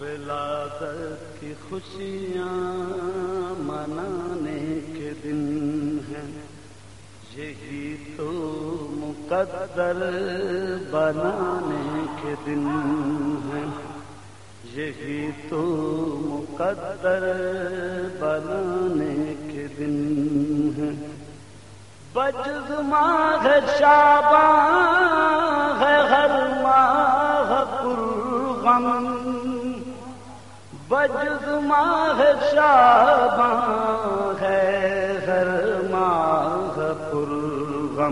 ولادت کی خوشیاں منانے کے دن ہیں۔ یہی تو مقدر بنانے کے دن ہیں۔ یہی تو مقدر بنانے کے دن ہیں۔ بجز ماہ شاباں ہے، ہر ماہ پر بجز ماہ شاباں ہے ہر ماہ پر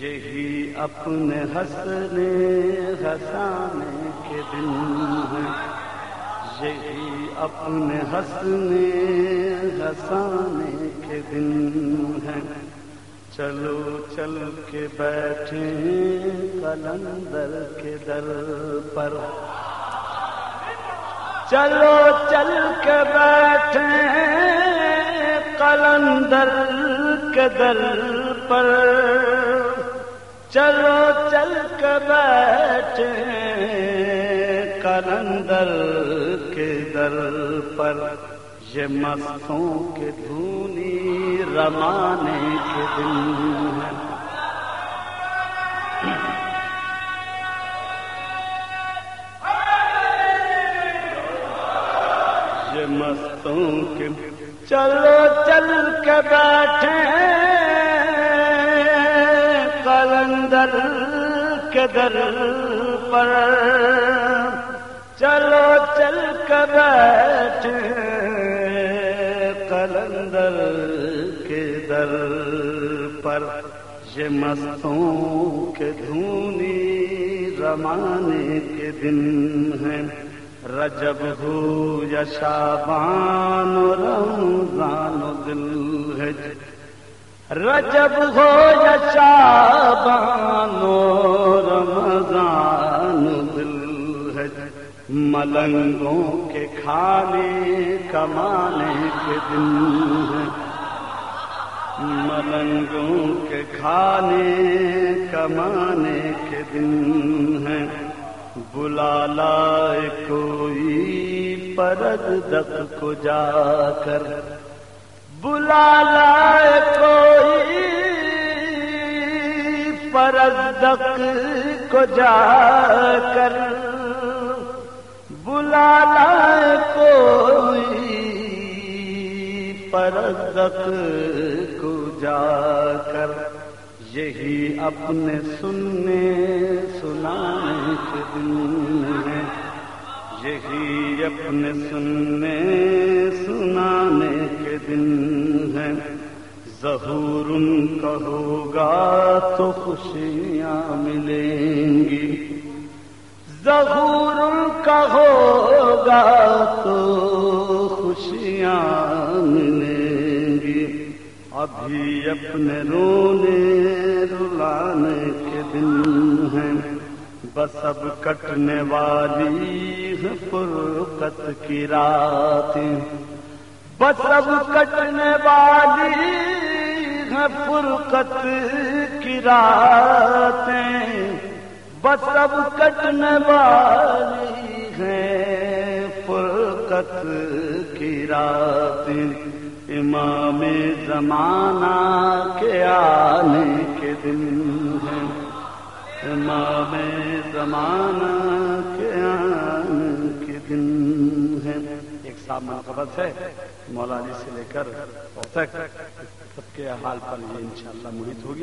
یہی اپنے ہنسنے ہنسانے کے دن ہیں۔ یہی اپنے ہنسنے ہنسانے کے دن ہیں۔ چلو، چل کے بیٹھے کلندر کے در پر۔ چلو چل کے بیٹھے کلندر کے در پر۔ چلو چل کے بیٹھے کلندر کے در پر۔ یہ مستوں کے دھونی رمانے کے دن۔ مستوں کے چلو چل کے بیٹھے کلندر کے در پر۔ چلو چل کے بیٹھے کلندر کے در پر۔ یہ مستوں کے دھونی رمانے کے دن ہیں۔ رجب ہو یا شابان رمضان دل رجب ہو یا شابان رمضان دل ملنگوں کے کھانے کمانے کے دن ہے ملنگوں کے کھانے کمانے کے دن ہیں۔ بلا لائے کوئی پرد دک کو جا کر۔ بلا لائے کوئی پرد دک کو جا کر۔ بلا لائے کوئی پرد دک کو جا کر۔ یہی اپنے سننے سنانے کے دن ہے۔ یہی اپنے سننے سنانے کے دن ہے۔ ظہور ان کا ہوگا تو خوشیاں ملیں گی۔ ظہور ان کا ہوگا تو خوشیاں ابھی اپنے رونے رلانے کے دن ہیں۔ بس اب کٹنے والی ہے فرقت کی راتیں بس اب کٹنے والی ہے فرقت کی راتیں بس اب کٹنے والی ہے فرقت کی راتیں امام زمانہ کے آنے کے دن ہیں امام زمانہ کے آنے کے دن ہیں ایک صاحب منقبت ہے، مولانا سے لے کر تک سب کے حال پر یہ انشاءاللہ محیط ہوگی۔